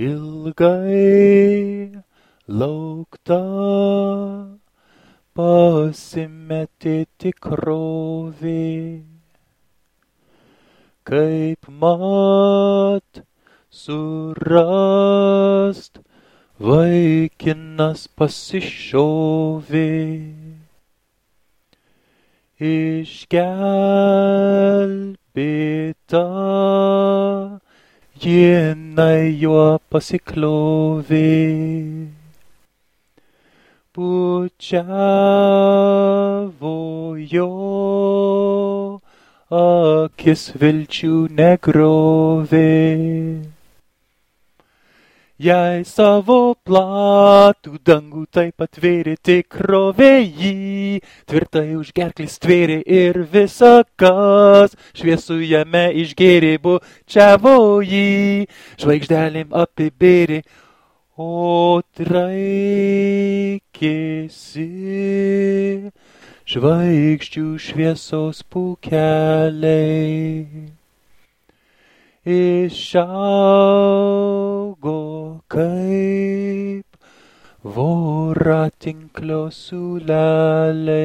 ilgai laukta pasimetė tikrovė. Kaip mat surast vaikinas pasišovė. Išgelbėta jinai juo pasiklovė. Pučiavo jo akis vilčių negrovė. Jei savo platų dangų taip atvėrė tikrovė jį, tvirtai už gerklis tvėrė ir visa kas šviesų jame išgėrė bučiavo jį, žvaigždelėm apibėrė, o traikėsi žvaigždžių šviesos pūkeliai. Išaugo kaip voratinklio suleliai,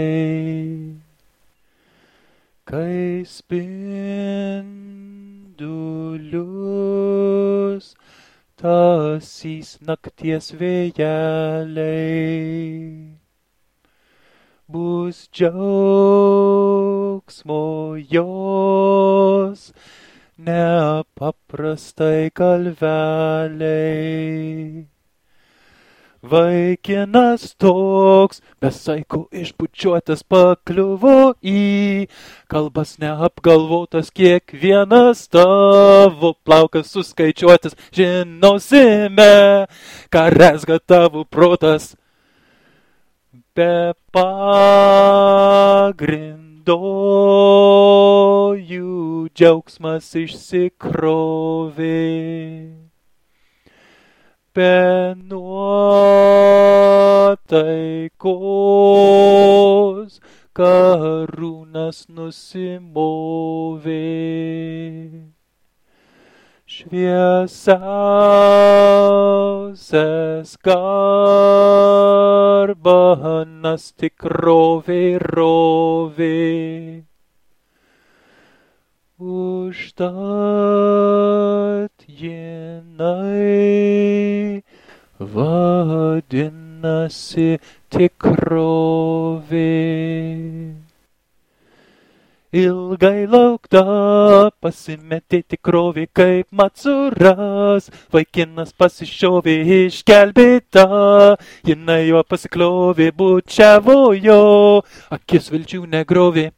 kai spindulius tasys nakties vėjeliai. Bus džiaugsmo jos, nepaprastai kalveliai. Vaikinas toks, besaiko išbučiuotas pakliuvo į, kalbas neapgalvotas kiekvienas tavo plaukas suskaičiuotas, žinosime, ką resga tavo protas. Be pagrindo jų džiaugsmas išsikrovė. Be nuotaikos karūnas nusimovė. Šviesiausias garbanas tikrovė rovė. Užtat jinai vadinasi tikrovė. Ilgai laukta pasimetė tikrovė kaip matsuras, vaikinas pasišovė išgelbėta, jinai jo pasiklovė, bučiavo jo, akis vilčių negrovė.